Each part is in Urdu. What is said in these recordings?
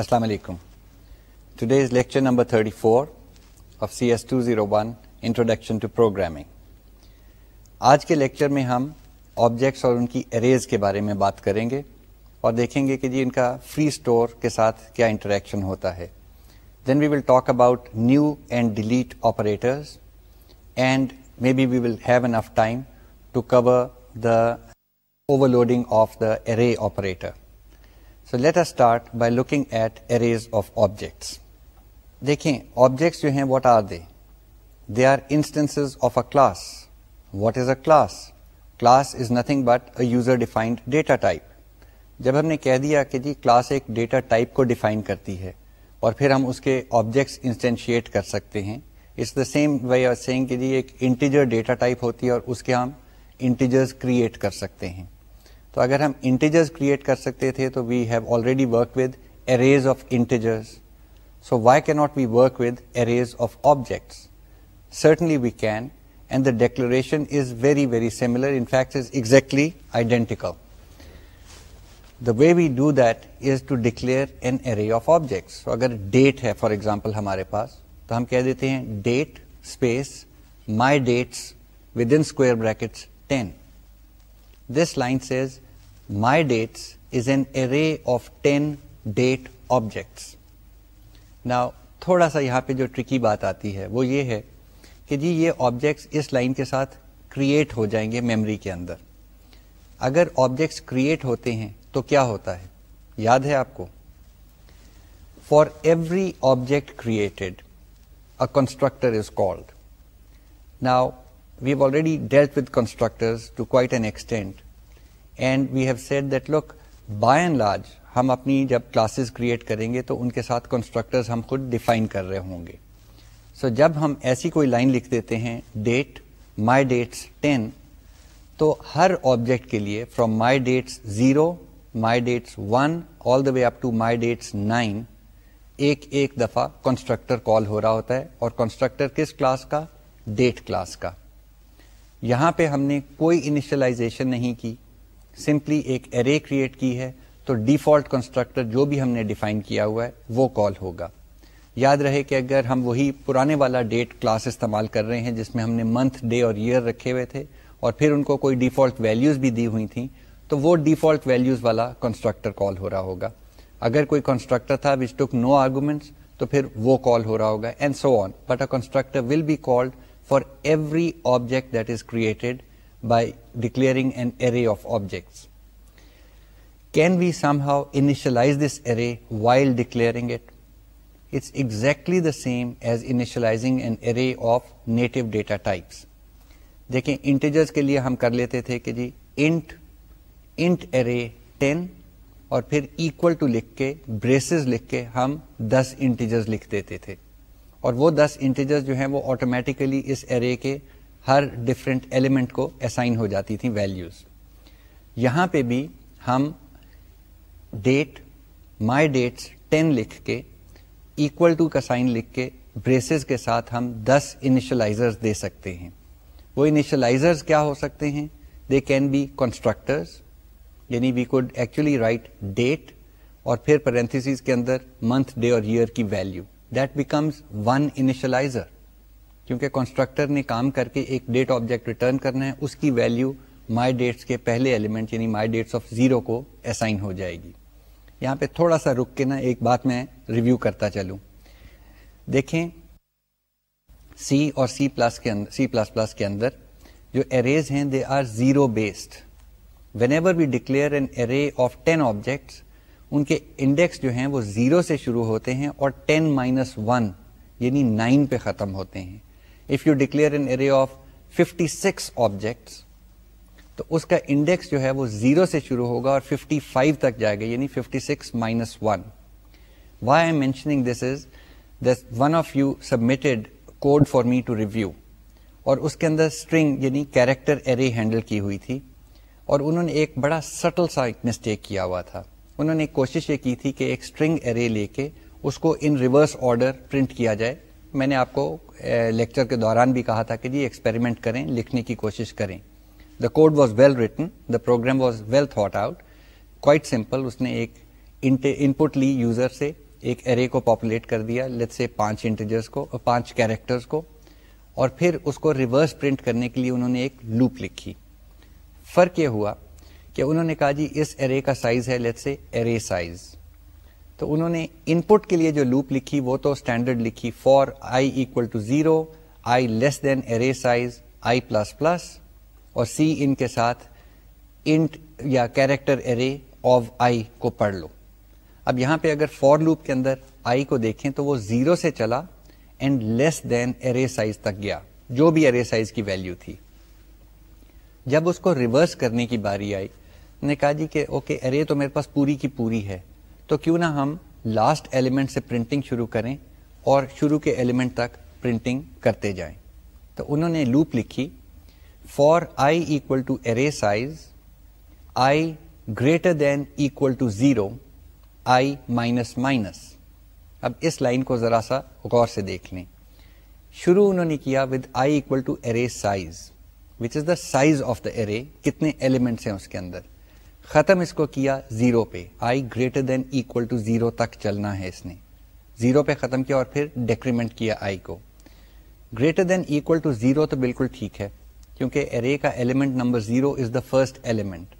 السلام علیکم today's lecture number 34 four of C S two zero one introduction to programming آج کے لیکچر میں ہم آبجیکٹس اور ان کی اریز کے بارے میں بات کریں گے اور دیکھیں گے کہ جی ان کا فری اسٹور کے ساتھ کیا انٹریکشن ہوتا ہے then we will talk about new and delete operators and maybe we will have an if time the overloading of the array operator so let us start by looking at arrays of objects دیکھیں آبجیکٹس جو ہیں what are they they are instance of a class what is a class class is nothing but a user defined data type جب ہم نے کہہ دیا کہ جی کلاس ایک ڈیٹا ٹائپ کو ڈیفائن کرتی ہے اور پھر ہم اس کے آبجیکٹس انسٹینشیٹ کر سکتے ہیں it's the same way of same کہ جی ایک انٹیجر ڈیٹا ٹائپ ہوتی ہے اور اس کے ہم انٹیجرز کریٹ کر سکتے ہیں تو اگر ہم انٹیجرز کریٹ کر سکتے تھے تو we have already work with arrays of integers so why can not we work with arrays of objects certainly we can and the declaration is very very similar in fact is exactly identical the way we do that is to declare an arrays of objects اگر ڈیٹ ہے فار ایگزامپل ہمارے پاس تو ہم کہہ دیتے ہیں date space my dates with in square brackets ten this line says my dates is an array of ten date objects نا تھوڑا سا یہاں پہ جو ٹرکی بات آتی ہے وہ یہ ہے کہ جی یہ آبجیکٹس اس لائن کے ساتھ کریٹ ہو جائیں گے میمری کے اندر اگر آبجیکٹس کریٹ ہوتے ہیں تو کیا ہوتا ہے یاد ہے آپ کو for every object created a constructor is called now have already dealt with constructors to quite an extent and we have said that look by and large ہم اپنی جب کلاسز کریٹ کریں گے تو ان کے ساتھ کنسٹرکٹرز ہم خود ڈیفائن کر رہے ہوں گے سو so, جب ہم ایسی کوئی لائن لکھ دیتے ہیں ڈیٹ مائی ڈیٹس ٹین تو ہر آبجیکٹ کے لیے from my dates zero my dates one all the way up to my dates nine ایک ایک دفعہ کنسٹرکٹر کال ہو رہا ہوتا ہے اور کنسٹرکٹر کس کلاس کا ڈیٹ کلاس کا یہاں پہ ہم نے کوئی انیشلائزیشن نہیں کی سمپلی ایک ارے کریٹ کی ہے تو ڈیفالٹ کنسٹرکٹر جو بھی ہم نے ڈیفائن کیا ہوا ہے وہ کال ہوگا یاد رہے کہ اگر ہم وہی پرانے والا ڈیٹ کلاس استعمال کر رہے ہیں جس میں ہم نے منتھ ڈے اور ایئر رکھے ہوئے تھے اور پھر ان کو کوئی ڈیفالٹ ویلیوز بھی دی ہوئی تھیں تو وہ ڈیفالٹ ویلیوز والا کنسٹرکٹر کال ہو رہا ہوگا اگر کوئی کنسٹرکٹر تھا وچ ٹک نو آرگومنٹس تو پھر وہ کال ہو رہا ہوگا and so on but a constructor will be called for every object that is create by declare can be somehow initialise this array wildly the same as initialising array of native data types دیکھیں انٹیجر کے لیے ہم کر لیتے تھے کہ جی انٹ انٹ ارے ٹین اور پھر ایکل ٹو لکھ کے بریسز لکھ کے ہم دس انٹیجر لکھ دیتے تھے اور وہ دس انٹیجر جو ہیں وہ آٹومیٹیکلی اس ایرے کے ہر ڈفرینٹ ایلیمنٹ کو اسائن ہو جاتی تھیں ویلیوز یہاں پہ بھی ہم ڈیٹ مائی ڈیٹس ٹین لکھ کے ایکول ٹو کا سائن لکھ کے بریسز کے ساتھ ہم دس انیشلائزرز دے سکتے ہیں وہ انیشلائزرز کیا ہو سکتے ہیں دے کین بی کنسٹرکٹرز یعنی we code actually write date اور پھر پیرس کے اندر منتھ ڈے اور ایئر کی ویلیو ون انیشلائزر کیونکہ کنسٹرکٹر نے کام کر کے ایک ڈیٹ آبجیکٹ ریٹرن کرنا ہے اس کی ویلو مائی ڈیٹس کے پہلے ایلیمنٹ یعنی مائی ڈیٹس آف زیرو کو اسائن ہو جائے گی یہاں پہ تھوڑا سا رک کے نا ایک بات میں ریویو کرتا چلوں دیکھیں سی اور سی پلس کے سی پلس پلس کے اندر جو اریز ہیں they are zero based whenever we declare an array of ten objects ان کے انڈیکس جو ہیں وہ زیرو سے شروع ہوتے ہیں اور ٹین مائنس ون یعنی نائن پہ ختم ہوتے ہیں if you declare of fifty six objects تو اس کا انڈیکس جو ہے وہ زیرو سے شروع ہوگا اور ففٹی فائیو تک جائے گا یعنی fifty six minus one why I mentioning this is this one of you submitted code for me to review اور اس کے اندر اسٹرنگ یعنی کیریکٹر ایرے ہینڈل کی ہوئی تھی اور انہوں نے ایک بڑا سٹل سا مسٹیک کیا ہوا تھا انہوں نے کوشش یہ کی تھی کہ ایک اسٹرنگ ارے لے کے اس کو ان ریورس آرڈر پرنٹ کیا جائے میں نے آپ کو لیکچر کے دوران بھی کہا تھا کہ جی ایکسپیریمنٹ کریں لکھنے کی کوشش کریں the code was well written the program was well thought out quite simple اس نے ایک انپٹ لی یوزر سے ایک ارے کو پاپولیٹ کر دیا لیٹ سے پانچ انٹیجرس کو اور پانچ کیریکٹرس کو اور پھر اس کو ریورس پرنٹ کرنے کے لیے انہوں نے ایک لوپ لکھی فرق یہ ہوا کہ انہوں نے کہا جی اس ارے کا سائز ہے لیٹ سے ارے سائز تو انہوں نے ان پٹ کے لیے جو لوپ لکھی وہ تو اسٹینڈرڈ لکھی for I equal to zero I less than array size I plus plus اور سی ان کے ساتھ انٹ یا کیریکٹر ارے آف آئی کو پڑھ لو اب یہاں پہ اگر فور لوپ کے اندر آئی کو دیکھیں تو وہ زیرو سے چلا and less than array size تک گیا جو بھی ارے سائز کی ویلو تھی جب اس کو ریورس کرنے کی باری آئی نے کہا جی کہ اوکے ارے تو میرے پاس پوری کی پوری ہے تو کیوں نہ ہم لاسٹ ایلیمنٹ سے پرنٹنگ شروع کریں اور شروع کے ایلیمنٹ تک پرنٹنگ کرتے جائیں تو انہوں نے لوپ لکھی for i equal to array size i greater than equal to zero i minus minus اب اس لائن کو ذرا سا غور سے دیکھ لیں شروع انہوں نے کیا with i equal to array size which is the size of the array کتنے ایلیمنٹس ہیں اس کے اندر ختم اس کو کیا زیرو پہ i greater than equal to zero تک چلنا ہے اس نے زیرو پہ ختم کیا اور پھر ڈیکریمنٹ کیا آئی کو greater than equal to zero تو بالکل ٹھیک ہے کیونکہ ارے کا element number zero is the first element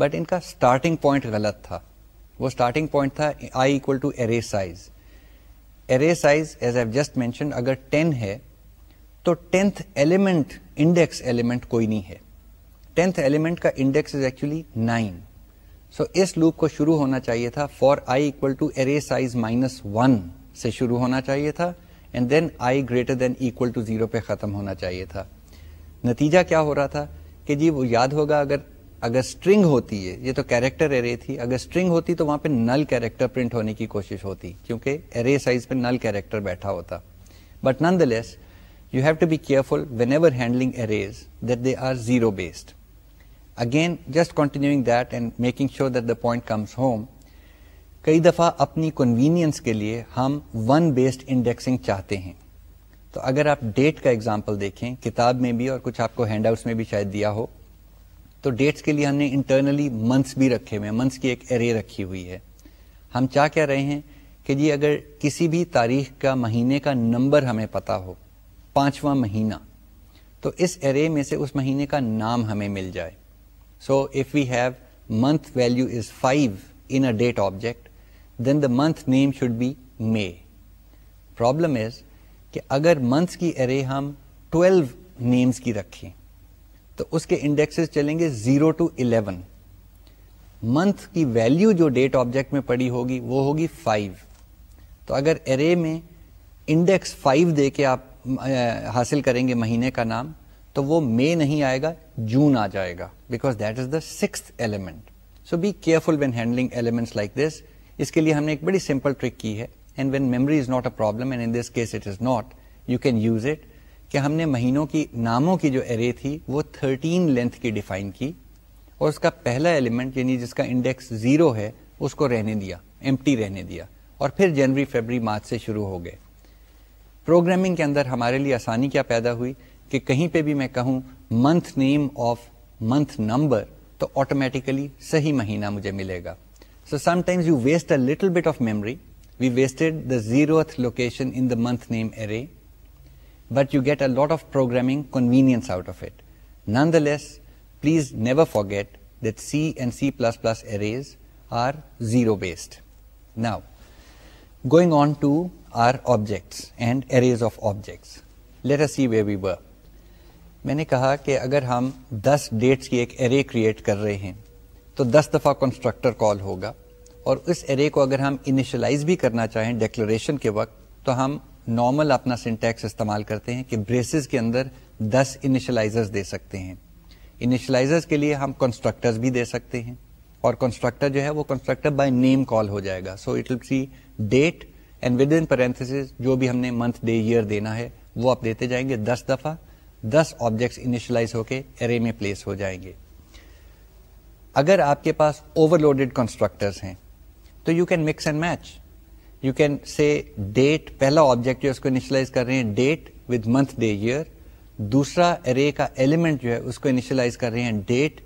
but ان کا اسٹارٹنگ پوائنٹ غلط تھا وہ اسٹارٹنگ پوائنٹ تھا i equal to array size array size as I just mention اگر ٹین ہے تو ٹینتھ ایلیمنٹ انڈیکس ایلیمنٹ کوئی نہیں ہے ٹینتھ ایلیمنٹ کا index is actually nine so us loop کو شروع ہونا چاہیے تھا for i equal to array size minus one سے شروع ہونا چاہیے تھا and then i greater than equal to zero پہ ختم ہونا چاہیے تھا نتیجہ کیا ہو رہا تھا کہ جی وہ یاد ہوگا اگر اگر اسٹرنگ ہوتی ہے یہ تو کیریکٹر ارے تھی اگر اسٹرنگ ہوتی تو وہاں پہ نل کیریکٹر پرنٹ ہونے کی کوشش ہوتی کیونکہ ارے سائز پہ نل کیریکٹر بیٹھا ہوتا but nonetheless you have to be careful whenever handling arrays that they are zero based again just continuing that and making sure that the point comes home کئی دفعہ اپنی کنوینئنس کے لیے ہم ون بیسڈ انڈیکسنگ چاہتے ہیں تو اگر آپ ڈیٹ کا اگزامپل دیکھیں کتاب میں بھی اور کچھ آپ کو ہینڈ آؤٹس میں بھی شاید دیا ہو تو ڈیٹس کے لیے ہم نے انٹرنلی منتھس بھی رکھے ہوئے منتھس کی ایک ایرے رکھی ہوئی ہے ہم کیا کہہ رہے ہیں کہ جی اگر کسی بھی تاریخ کا مہینے کا نمبر ہمیں پتا ہو پانچواں مہینہ تو اس ایرے میں سے اس مہینے کا نام ہمیں مل جائے so if we have month value is five in a date object then the month name should be May problem is کہ اگر منتھس کی ارے ہم 12 نیمس کی رکھیں تو اس کے انڈیکسز چلیں گے 0 ٹو 11 منتھ کی ویلو جو ڈیٹ آبجیکٹ میں پڑی ہوگی وہ ہوگی 5 تو اگر ارے میں انڈیکس 5 دے کے آپ حاصل کریں گے مہینے کا نام تو وہ مے نہیں آئے گا جون آ جائے گا because that is the six element so be careful when handling elements like this اس کے لیے ہم نے ایک بڑی سمپل ٹرک کی ہے and when memory is not a problem and in this case it is not you can use it کہ ہم نے مہینوں کی ناموں کی جو ارے تھی وہ 13 لینتھ کی ڈیفائن کی اور اس کا پہلا ایلیمنٹ یعنی جس کا انڈیکس زیرو ہے اس کو رہنے دیا ایمٹی رہنے دیا اور پھر جنوری فیبری مارچ سے شروع ہو گئے پروگرامنگ کے اندر ہمارے لیے آسانی کیا پیدا ہوئی کہ کہیں پہ بھی میں کہوں month name of month number تو آٹومیٹیکلی صحیح مہینہ مجھے ملے گا so sometimes you waste a little bit of memory we wasted the the zeroth location in month name array but you get a lot of programming convenience out of it the less please never forget that C and C plus plus arrays are zero based now going on to our objects and arrays of objects let a see way we work میں نے کہا کہ اگر ہم دس ڈیٹس کی ایک ایرے کریٹ کر رہے ہیں تو دس دفعہ کنسٹرکٹر کال ہوگا اور اس ایرے کو اگر ہم انیشلائز بھی کرنا چاہیں ڈیکلوریشن کے وقت تو ہم نارمل اپنا سنٹیکس استعمال کرتے ہیں کہ بریسز کے اندر دس انیشلائزرز دے سکتے ہیں انیشلائزرز کے لیے ہم کنسٹرکٹرز بھی دے سکتے ہیں اور کنسٹرکٹر جو ہے وہ کنسٹرکٹر بائی نیم کال ہو جائے گا so it will see date and with in parenthesis جو بھی ہم نے منتھ ڈے ایئر دینا ہے وہ آپ دیتے جائیں گے دس دفعہ دس آبجیکٹس انیشلائز ہو کے ارے میں پلیس ہو جائیں گے اگر آپ کے پاس اوور لوڈیڈ ہیں تو you can can mix and match you date date پہلا آبجیکٹ جو اس کو انیشلائز کر رہے ہیں منتھ ڈے ایئر دوسرا ارے کا ایلیمنٹ جو ہے اس کو انیشلائز کر رہے ہیں date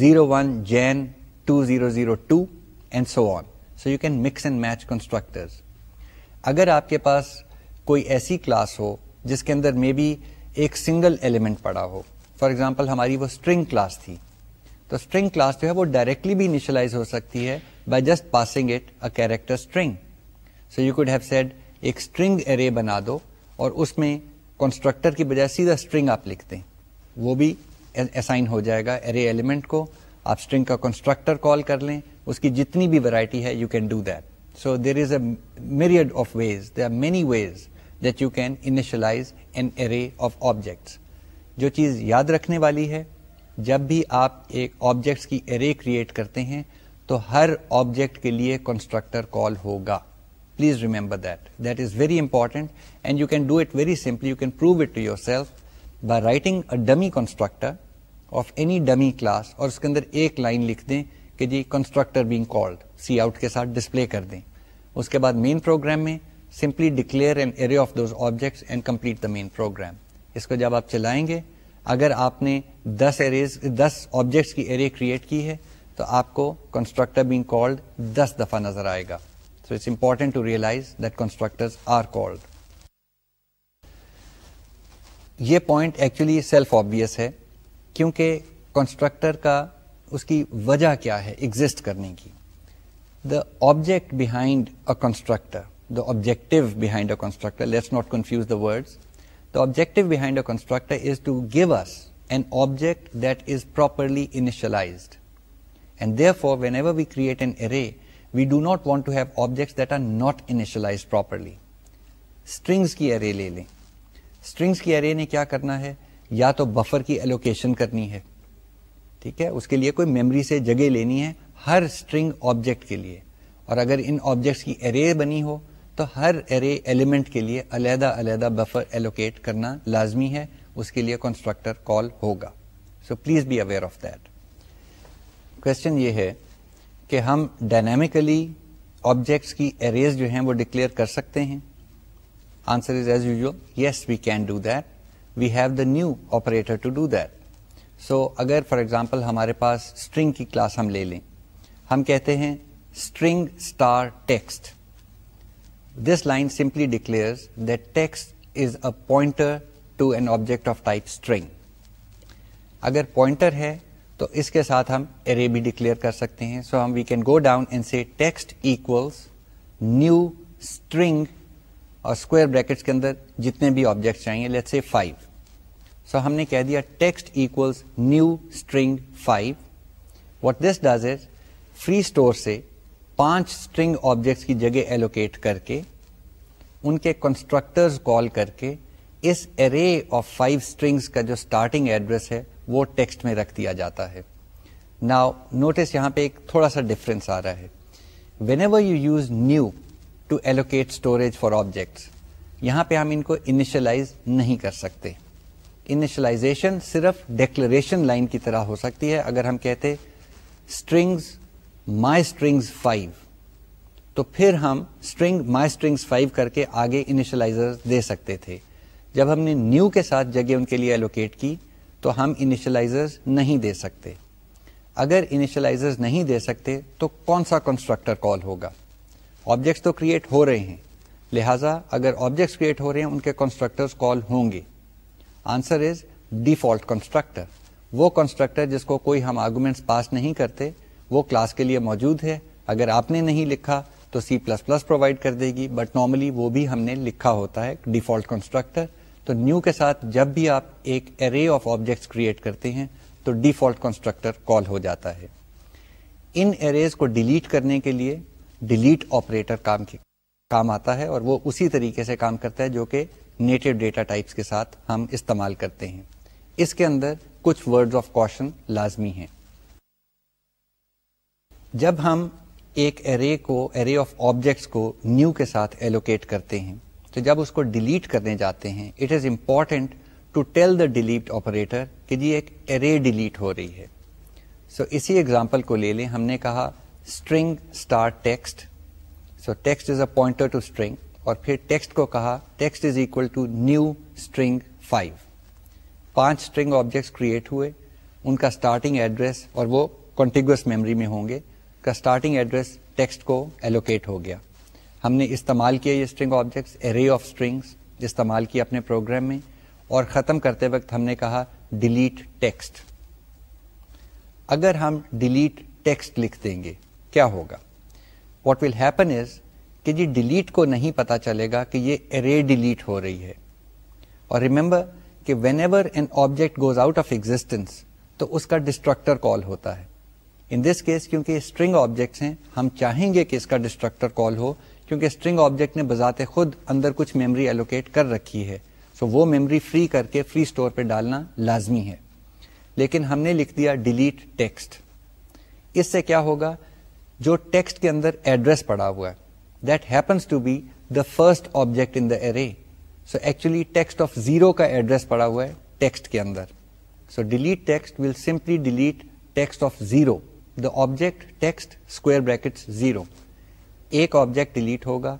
zero one Jan two zero zero two and so on so you can mix and match constructors اگر آپ کے پاس کوئی ایسی کلاس ہو جس کے اندر مے بی ایک سنگل ایلیمنٹ پڑا ہو فار ایگزامپل ہماری وہ اسٹرنگ کلاس تھی تو اسٹرنگ کلاس جو ہے وہ ڈائریکٹلی بھی انیشلائز ہو سکتی ہے by just passing it a character string so you could have said ایک اسٹرنگ ارے بنا دو اور اس میں کنسٹرکٹر کی بجائے سیدھا اسٹرنگ آپ لکھتے ہیں وہ بھی اسائن ہو جائے گا ارے ایلیمنٹ کو آپ اسٹرنگ کا کنسٹرکٹر کال کر لیں اس کی جتنی بھی ورائٹی ہے you can do that so there is a myriad of ways they are many ways that you can initialize an array of objects جو چیز یاد رکھنے والی ہے جب بھی آپ ایک آبجیکٹس کی ارے کریٹ کرتے ہیں تو ہر آبجیکٹ کے لیے کنسٹرکٹر کال ہوگا please remember that that is very important and you can do it very simply you can prove it to yourself by writing a dummy constructor of any dummy class اور اس کے اندر ایک لائن لکھ دیں کہ جی constructor being called cout کے ساتھ ڈسپلے کر دیں اس کے بعد مین پروگرام میں simply declare an array of those objects and complete the main program اس کو جب آپ چلائیں گے اگر آپ نے دس ایریز دس آبجیکٹس کی ایرے کریٹ کی ہے تو آپ کو کنسٹرکٹر بینگ کالڈ دس دفعہ نظر آئے گا so it's important to realize that constructors are called یہ پوائنٹ ایکچولی سیلف آبویس ہے کیونکہ کنسٹرکٹر کا اس کی وجہ کیا ہے ایگزٹ کرنے کی the object behind a constructor objective behind a constructor let's not confuse the words the objective behind a constructor is to give us object that is properly initialized and therefore whenever we create an array we do not want to have object that are not initialize properly strings کی ارے لے لیں اسٹرنگس کی ارے نے کیا کرنا ہے یا تو بفر کی الوکیشن کرنی ہے ٹھیک ہے اس کے لیے کوئی میمری سے جگہ لینی ہے ہر اسٹرنگ آبجیکٹ کے لیے اور اگر ان آبجیکٹس کی ارے بنی ہو تو ہر ارے ایلیمنٹ کے لیے علیحدہ علیحدہ بفر ایلوکیٹ کرنا لازمی ہے اس کے لیے کنسٹرکٹر کال ہوگا so please be aware of that question یہ ہے کہ ہم ڈائنامیکلی آبجیکٹس کی اریز جو ہیں وہ ڈکلیئر کر سکتے ہیں answer is as usual yes we can do that we have the new operator to do that so اگر فار ایگزامپل ہمارے پاس اسٹرنگ کی کلاس ہم لے لیں ہم کہتے ہیں string star text this line simply declare دیکھ is a pointer to an object of type string اگر پوائنٹر ہے تو اس کے ساتھ ہم ارے بھی ڈکلیئر کر سکتے ہیں سو ہم we can go down and text equals new string اور اسکوائر بریکٹس کے اندر جتنے بھی آبجیکٹس چاہیے لیٹ سے فائیو سو ہم نے کہہ دیا text equals new string five what this does is free store سے پانچ اسٹرنگ آبجیکٹس کی جگہ ایلوکیٹ کر کے ان کے کنسٹرکٹرز کال کر کے اس ارے آف فائیو اسٹرنگس کا جو اسٹارٹنگ ایڈریس ہے وہ ٹیکسٹ میں رکھ دیا جاتا ہے نا نوٹس یہاں پہ ایک تھوڑا سا ڈفرینس آ رہا ہے whenever you use new to allocate storage for objects یہاں پہ ہم ان کو انیشلائز نہیں کر سکتے انیشلائزیشن صرف ڈیکلریشن لائن کی طرح ہو سکتی ہے اگر ہم کہتے اسٹرنگز مائی اسٹرنگز فائیو تو پھر ہم اسٹرنگ مائی فائیو کر کے آگے انیشلائزر دے سکتے تھے جب ہم نے نیو کے ساتھ جگہ ان کے لیے الوکیٹ کی تو ہم انیشلائزر نہیں دے سکتے اگر انیشلائزر نہیں دے سکتے تو کون سا کنسٹرکٹر کال ہوگا آبجیکٹس تو کریٹ ہو رہے ہیں لہٰذا اگر آبجیکٹس کریٹ ہو رہے ہیں ان کے کنسٹرکٹر کال ہوں گے آنسر از ڈیفالٹ کنسٹرکٹر وہ کنسٹرکٹر جس کو کوئی ہم آرگومنٹس پاس نہیں کرتے وہ کلاس کے لیے موجود ہے اگر آپ نے نہیں لکھا تو سی پلس پلس پرووائڈ کر دے گی بٹ نارملی وہ بھی ہم نے لکھا ہوتا ہے ڈیفالٹ کنسٹرکٹر تو نیو کے ساتھ جب بھی آپ ایک ارے آف آبجیکٹس کریٹ کرتے ہیں تو ڈیفالٹ کنسٹرکٹر کال ہو جاتا ہے ان اریز کو ڈیلیٹ کرنے کے لیے ڈیلیٹ آپریٹر کام کی کام آتا ہے اور وہ اسی طریقے سے کام کرتا ہے جو کہ نیٹو ڈیٹا ٹائپس کے ساتھ ہم استعمال کرتے ہیں اس کے اندر کچھ ورڈ آف کوشن لازمی ہیں جب ہم ایک ارے کو ارے آف آبجیکٹس کو نیو کے ساتھ ایلوکیٹ کرتے ہیں تو جب اس کو ڈیلیٹ کرنے جاتے ہیں it is important to tell the delete operator کہ جی ایک ارے ڈیلیٹ ہو رہی ہے سو so, اسی ایگزامپل کو لے لیں ہم نے کہا string star text so text is a pointer to string اور پھر ٹیکسٹ کو کہا text is equal to new string five پانچ اسٹرنگ آبجیکٹس کریٹ ہوئے ان کا اسٹارٹنگ ایڈریس اور وہ کنٹینگوس میموری میں ہوں گے کا اسٹارٹنگ ایڈریس ٹیکسٹ کو ایلوکیٹ ہو گیا ہم نے استعمال کیا یہ string objects array of strings استعمال کیا اپنے پروگرام میں اور ختم کرتے وقت ہم نے کہا ڈیلیٹ ٹیکسٹ اگر ہم ڈیلیٹ ٹیکسٹ لکھ دیں گے کیا ہوگا واٹ ول ہیپن از کہ جی ڈیلیٹ کو نہیں پتا چلے گا کہ یہ ارے ڈیلیٹ ہو رہی ہے اور ریمبر کہ whenever an object goes out of existence تو اس کا ڈسٹرکٹر کال ہوتا ہے ان دس کیس کیونکہ اسٹرنگ آبجیکٹس ہیں ہم چاہیں گے کہ اس کا ڈسٹرکٹر کال ہو کیونکہ اسٹرنگ آبجیکٹ نے بذات خود اندر کچھ میمری ایلوکیٹ کر رکھی ہے سو وہ میمری فری کر کے فری اسٹور پہ ڈالنا لازمی ہے لیکن ہم نے لکھ دیا ڈیلیٹ ٹیکسٹ اس سے کیا ہوگا جو ٹیکسٹ کے اندر ایڈریس پڑا ہوا ہے that happens to be the first object in the array so actually text of zero کا ایڈریس پڑا ہوا ہے ٹیکسٹ کے اندر سو delete text will simply delete text of zero the object text square bracket zero ایک آبجیکٹ ڈیلیٹ ہوگا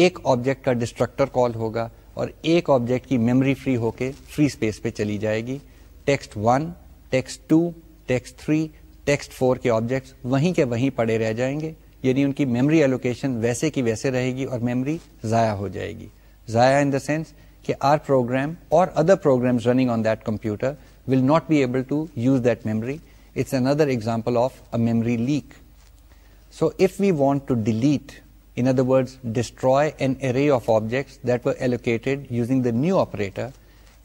ایک آبجیکٹ کا ڈسٹرکٹر کال ہوگا اور ایک آبجیکٹ کی میموری فری ہو کے فری اسپیس پہ چلی جائے گی text one text two text three text four کے آبجیکٹس وہیں کے وہیں پڑے رہ جائیں گے یعنی ان کی میموری الوکیشن ویسے کی ویسے رہے گی اور میموری ضائع ہو جائے گی ضائع ان دا سینس کہ آر پروگرام اور other program running on that computer will not be able to use that memory new operator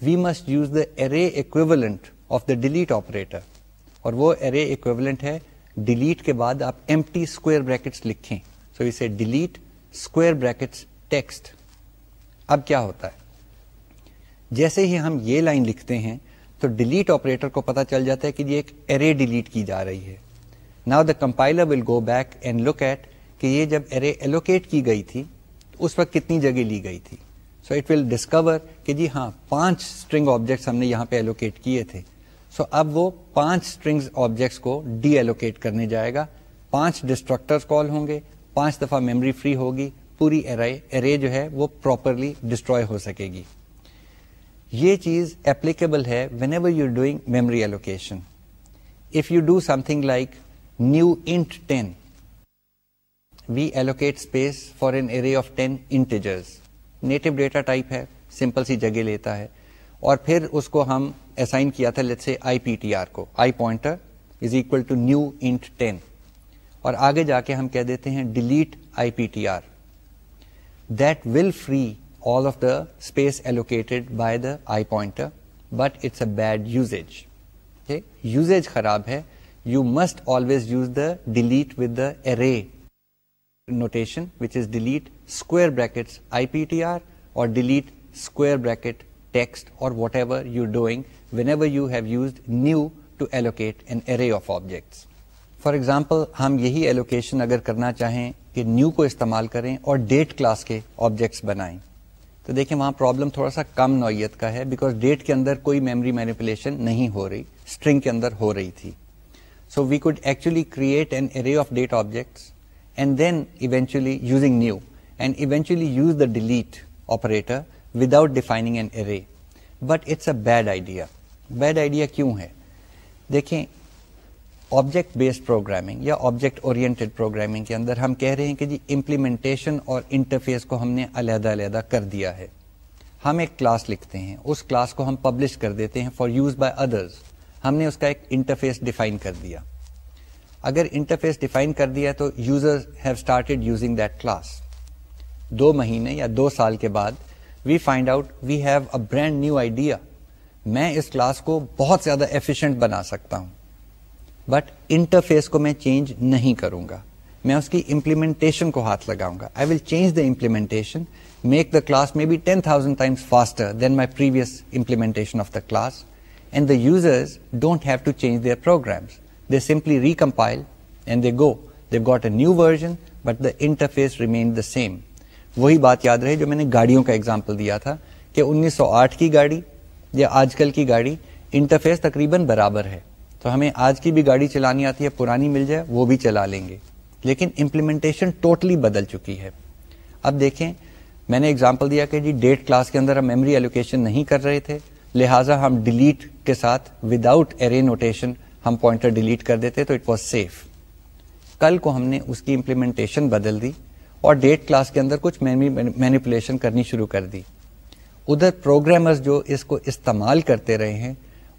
array the delete operator اور وہ ارے ڈیلیٹ کے بعد آپ ایم ٹی اسکوئر بریکٹس لکھیں سو اس ڈیلیٹ اسکویئر بریکٹس ٹیکسٹ اب کیا ہوتا ہے جیسے ہی ہم یہ لائن لکھتے ہیں تو ڈیلیٹ آپریٹر کو پتا چل جاتا ہے کہ یہ ایک ایرے ڈیلیٹ کی جا رہی ہے نا the compiler will go back and look at کہ یہ جب ایرے ایلوکیٹ کی گئی تھی تو اس وقت کتنی جگہ لی گئی تھی سو اٹ ول ڈسکور کہ جی ہاں پانچ اسٹرنگ آبجیکٹس ہم نے یہاں پہ ایلوکیٹ کیے تھے سو so, اب وہ پانچ اسٹرنگ آبجیکٹس کو ڈی ایلوکیٹ کرنے جائے گا پانچ ڈسٹرکٹر کال ہوں گے پانچ دفعہ میموری فری ہوگی پوری ایرے ایرے جو ہے وہ پراپرلی ڈسٹروائے ہو سکے گی یہ چیز اپلیکیبل ہے whenever you doing memory allocation if you do something like new int ten we allocate space for an array of ten native data type ہے سمپل سی جگہ لیتا ہے اور پھر اس کو ہم اسائن کیا تھا لیٹ سے آئی پی ٹی آر کو I pointer is equal to new int ten اور آگے جا کے ہم کہہ دیتے ہیں delete I P T R that will free all of the space allocated by the I point but it's a bad usage usage خراب ہے you must always use the delete with the array notation bracket I P T R اور ڈیلیٹ اسکویئر بریکٹ اور whatever you doing whenever you have use new to allocate an array of objects for example ہم یہی ایلوکیشن اگر کرنا چاہیں کہ نیو کو استعمال کریں اور ڈیٹ کلاس کے آبجیکٹس بنائیں تو دیکھیں وہاں پرابلم تھوڑا سا کم نوعیت کا ہے بیکاز ڈیٹ کے اندر کوئی میموری مینیپولیشن نہیں ہو رہی اسٹرنگ کے اندر ہو رہی تھی so we could actually create an array of that objects and then eventually using new and eventually use the delete operator without defining an array but it's a bad idea bad idea کیوں ہے دیکھیں آبجیکٹ بیسڈ پروگرامنگ یا آبجیکٹ پروگرامنگ کے اندر ہم کہہ رہے ہیں کہ جی امپلیمنٹیشن اور انٹرفیس کو ہم نے علیحدہ علیحدہ کر دیا ہے ہم ایک کلاس لکھتے ہیں اس کلاس کو ہم پبلش کر دیتے ہیں فار یوز بائی ادرز ہم نے اس کا ایک انٹرفیس ڈیفائن کر دیا اگر انٹرفیس ڈیفائن کر دیا تو user have started using that class دو مہینے یا دو سال کے بعد we find out we have a brand new idea میں اس کلاس کو بہت زیادہ ایفیشینٹ بنا سکتا ہوں بٹ انٹرفیس کو میں چینج نہیں کروں گا میں اس کی امپلیمنٹیشن کو ہاتھ لگاؤں گا I will change the implementation make the class may be ten thousand times faster than my previous implementation of the class and the users don't have to change their programs they simply recompile and they go they got a new version but the interface remain the same وہی بات یاد رہے جو میں نے گاڑیوں کا اگزامپل دیا تھا کہ انیس سو آٹھ کی گاڑی یا آج کل کی گاڑی انٹرفیس تقریباً برابر ہے تو ہمیں آج کی بھی گاڑی چلانی آتی ہے پرانی مل جائے وہ بھی چلا لیں گے لیکن امپلیمنٹیشن ٹوٹلی بدل چکی ہے اب دیکھیں میں نے ایگزامپل دیا کہ جی ڈیٹ کلاس کے اندر ہم میموری ایلوکیشن نہیں کر رہے تھے لہٰذا ہم ڈیلیٹ کے ساتھ وداؤٹ ایرے نوٹیشن ہم پوائنٹر ڈیلیٹ کر دیتے تو اٹ واز سیف کل کو ہم نے اس کی امپلیمنٹیشن بدل دی اور ڈیٹ کلاس کے اندر کچھ مینیپولیشن کرنی شروع کر دی ادھر پروگرامرز جو اس کو استعمال کرتے رہے ہیں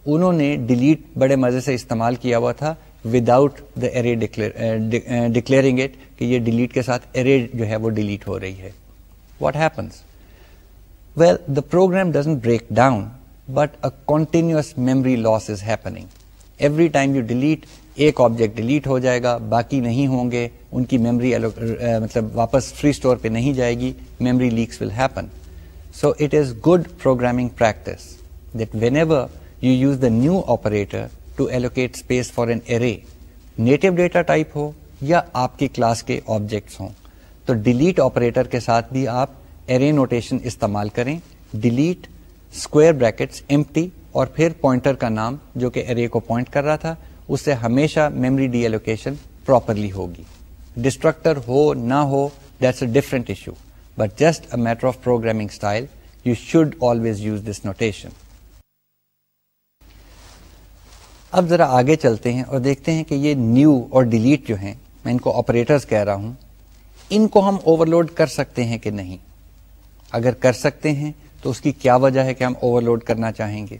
انہوں نے ڈیلیٹ بڑے مزے سے استعمال کیا ہوا تھا ود آؤٹ ڈکلیئرنگ اٹ کہ یہ ڈیلیٹ کے ساتھ ایرے جو ہے وہ ڈیلیٹ ہو رہی ہے what happens well the program doesn't break down but a continuous memory loss is happening every time you delete ایک آبجیکٹ ڈیلیٹ ہو جائے گا باقی نہیں ہوں گے ان کی میمری eh, مطلب واپس فری اسٹور پہ نہیں جائے گی memory leaks will happen so it is good programming practice that whenever you use the new operator to allocate space for an array native data type ہو یا آپ کی کلاس کے آبجیکٹس ہوں تو ڈیلیٹ آپریٹر کے ساتھ بھی آپ ارے نوٹیشن استعمال کریں ڈیلیٹ اسکوئر بریکٹس ایمٹی اور پھر پوائنٹر کا نام جو کہ ارے کو پوائنٹ کر رہا تھا اس سے ہمیشہ میموری ڈی ایلوکیشن پراپرلی ہوگی ڈسٹرکٹر ہو نہ ہو that's a different issue but just a matter of programming style you should always use this notation اب ذرا آگے چلتے ہیں اور دیکھتے ہیں کہ یہ نیو اور ڈیلیٹ جو ہیں میں ان کو آپریٹرز کہہ رہا ہوں ان کو ہم اوور لوڈ کر سکتے ہیں کہ نہیں اگر کر سکتے ہیں تو اس کی کیا وجہ ہے کہ ہم اوور لوڈ کرنا چاہیں گے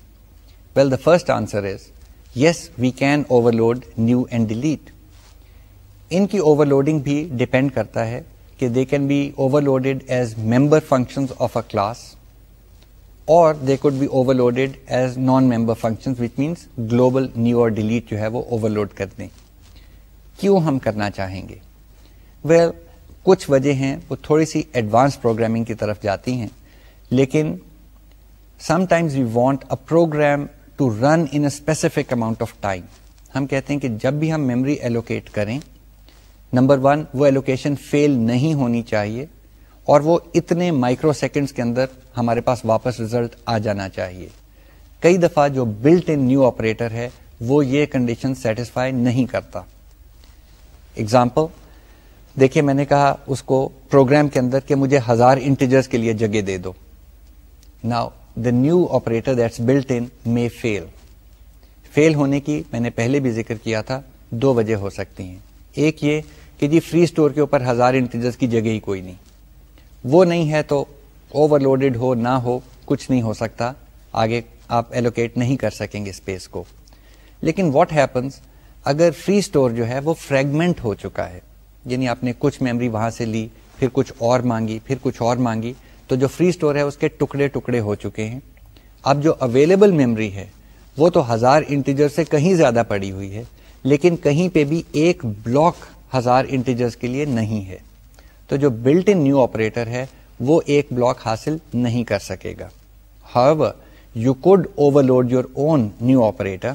well the first answer is yes we can overload new and delete ان کی اوور لوڈنگ بھی ڈپینڈ کرتا ہے کہ they can be overloaded as member function of a class اور they could be overloaded as non member function which means global new اور ڈیلیٹ جو ہے وہ اوور لوڈ کر دیں کیوں ہم کرنا چاہیں گے ویل well, کچھ وجہ ہیں وہ تھوڑی سی ایڈوانس پروگرامنگ کی طرف جاتی ہیں لیکن sometimes we want a program to run in a specific amount of time ہم کہتے ہیں کہ جب بھی ہم میموری ایلوکیٹ کریں نمبر ون وہ ایلوکیشن فیل نہیں ہونی چاہیے اور وہ اتنے مائکرو سیکنڈز کے اندر ہمارے پاس واپس ریزلٹ آ جانا چاہیے کئی دفعہ جو بلٹ ان نیو آپریٹر ہے وہ یہ کنڈیشن سیٹسفائی نہیں کرتا ایگزامپل دیکھیے میں نے کہا اس کو پروگرام کے اندر کہ مجھے ہزار انٹیجرز کے لیے جگہ دے دو now the new operator that's built in fail fail ہونے کی میں نے پہلے بھی ذکر کیا تھا دو وجہ ہو سکتی ہیں ایک یہ کہ جی فری اسٹور کے اوپر ہزار انٹیجرز کی جگہ ہی کوئی نہیں وہ نہیں ہے تو اوور لوڈیڈ ہو نہ ہو کچھ نہیں ہو سکتا آگے آپ ایلوکیٹ نہیں کر سکیں گے اسپیس کو لیکن واٹ ہیپنس اگر فری اسٹور جو ہے وہ فریگمنٹ ہو چکا ہے یعنی آپ نے کچھ میمری وہاں سے لی پھر کچھ اور مانگی پھر کچھ اور مانگی تو جو فری اسٹور ہے اس کے ٹکڑے ٹکڑے ہو چکے ہیں اب جو اویلیبل میمری ہے وہ تو ہزار انٹیجر سے کہیں زیادہ پڑی ہوئی ہے لیکن کہیں پہ بھی ایک بلاک ہزار انٹیجر کے لیے نہیں ہے تو جو بلٹ ان نیو آپریٹر ہے وہ ایک بلاک حاصل نہیں کر سکے گا you could overload your own new operator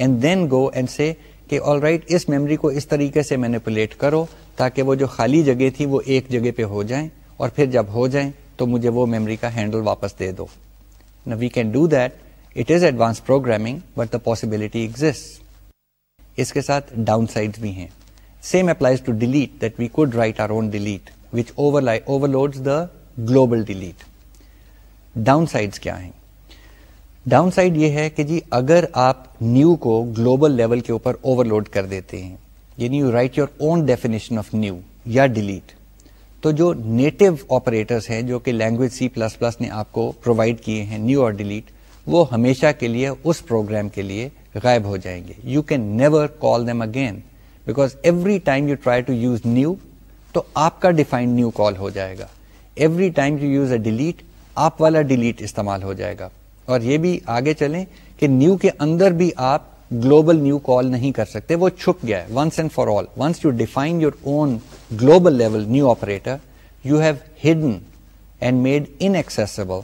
and then go and see کہ آل رائٹ اس میموری کو اس طریقے سے مینیپولیٹ کرو تاکہ وہ جو خالی جگہ تھی وہ ایک جگہ پہ ہو جائیں اور پھر جب ہو جائیں تو مجھے وہ میموری کا ہینڈل واپس دے دو we can do that it is advance programming but the possibility exist اس کے ساتھ ڈاؤن سائڈ بھی ہیں same apply global delete downside کیا ہیں ڈاؤن سائڈ یہ ہے کہ جی اگر آپ نیو کو گلوبل لیول کے اوپر اوور لوڈ کر دیتے ہیں یعنی یور اون ڈیفینیشن جو نیٹو آپریٹرس ہیں جو کہ لینگویج سی پلس پلس نے آپ کو پرووائڈ کیے ہیں نیو اور ڈیلیٹ وہ ہمیشہ کے لیے اس پروگرام کے لیے غائب ہو جائیں گے you can never call them again because every every time time you you try to use use new new تو آپ کا ڈیفائن کال ہو جائے گا اے ڈیلیٹ آپ والا ڈیلیٹ استعمال ہو جائے گا اور یہ بھی آگے چلیں کہ نیو کے اندر بھی آپ گلوبل نیو کال نہیں کر سکتے وہ چھپ گیا ہے once and for all once you define your own global level new operator you have hidden and made unusable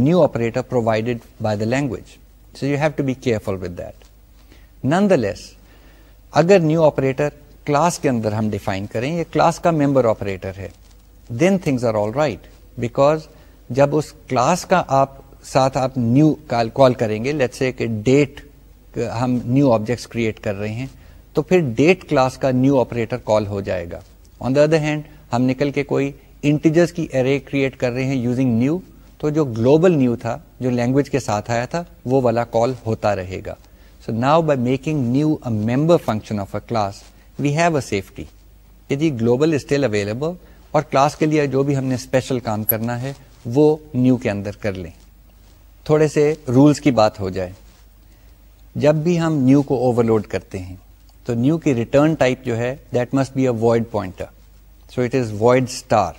new operator provided by the language so you have to be careful with that nonetheless اگر نیو آپریٹر کلاس کے اندر ہم ڈیفائن کریں یہ کلاس کا ممبر آپریٹر ہے then things are all right because جب اس کلاس کا آپ ساتھ آپ نیو کال کال کریں گے جیسے کہ ڈیٹ ہم نیو آبجیکٹس کریٹ کر رہے ہیں تو پھر ڈیٹ کلاس کا نیو آپریٹر کال ہو جائے گا آن دا ادر ہینڈ ہم نکل کے کوئی انٹیجرس کی ایرے کریٹ کر رہے ہیں یوزنگ نیو تو جو گلوبل نیو تھا جو لینگویج کے ساتھ آیا تھا وہ والا کال ہوتا رہے گا نا by making new a member function of a G global still available اور کلاس کے لیے جو بھی ہم نے اسپیشل کام کرنا ہے وہ نیو کے اندر کر لیں تھوڑے سے رولس کی بات ہو جائے جب بھی ہم نیو کو اوور لوڈ کرتے ہیں تو نیو کی ریٹرن ٹائپ جو ہے so it is void star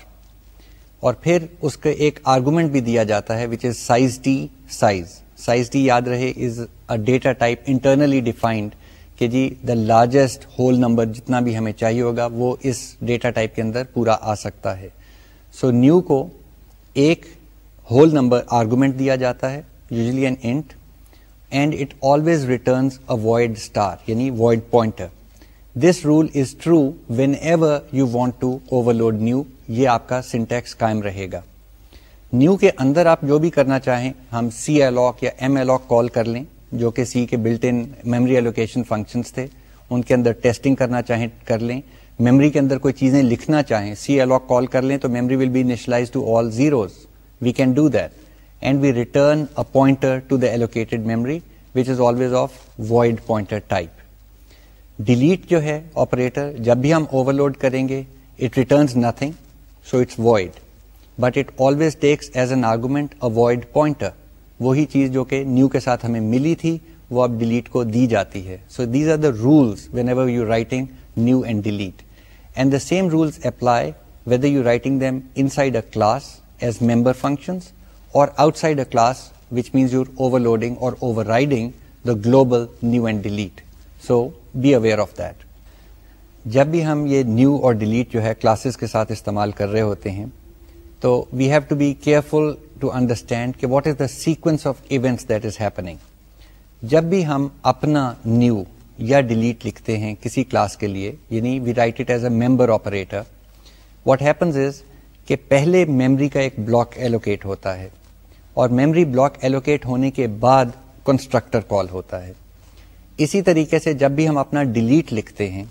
اور پھر اس کا ایک آرگومنٹ بھی دیا جاتا ہے which is size T size size D یاد رہے is a data type internally defined کہ جی دا لارجسٹ ہول نمبر جتنا بھی ہمیں چاہیے ہوگا وہ اس ڈیٹا ٹائپ کے اندر پورا آ سکتا ہے سو so, نیو کو ایک ہول نمبر آرگومنٹ دیا جاتا ہے usually an int and it always a void star یعنی void point this rule is true whenever you want to overload new یہ آپ کا سنٹیکس قائم رہے گا نیو کے اندر آپ جو بھی کرنا چاہیں ہم سی ایل یا ایم ایلاک کال کر لیں جو کہ سی کے built in memory allocation functions تھے ان کے اندر ٹیسٹنگ کرنا چاہیں کر لیں میموری کے اندر کوئی چیزیں لکھنا چاہیں سی ایل کال کر لیں تو memory will be initialised we can do that and we return pointer to the allocated memory which is always of void pointer type delete جو ہے آپریٹر جب بھی ہم اوور لوڈ کریں گے it returns nothing so it's void but it always takes as an argument a void point وہی چیز جو کہ نیو کے ساتھ ہمیں ملی تھی وہ اب ڈیلیٹ کو دی جاتی ہے so these are the rules whenever you writing new and delete and the same rules apply whether you writing them inside a class as member functions or outside a class which means you're overloading or overriding the global new and delete so be aware of that جب بھی ہم یہ نیو اور ڈیلیٹ جو ہے کلاسز کے ساتھ استعمال کر رہے ہوتے ہیں تو we have to be careful to understand کہ what is the sequence of events that is happening جب بھی ہم اپنا نیو یا ڈیلیٹ لکھتے ہیں کسی کلاس کے لیے یعنی we write it as a member operator what happens is کہ پہلے میمری کا ایک بلاک ایلوکیٹ ہوتا ہے اور میمری بلاک ایلوکیٹ ہونے کے بعد کنسٹرکٹر کال ہوتا ہے اسی طریقے سے جب بھی ہم اپنا ڈیلیٹ لکھتے ہیں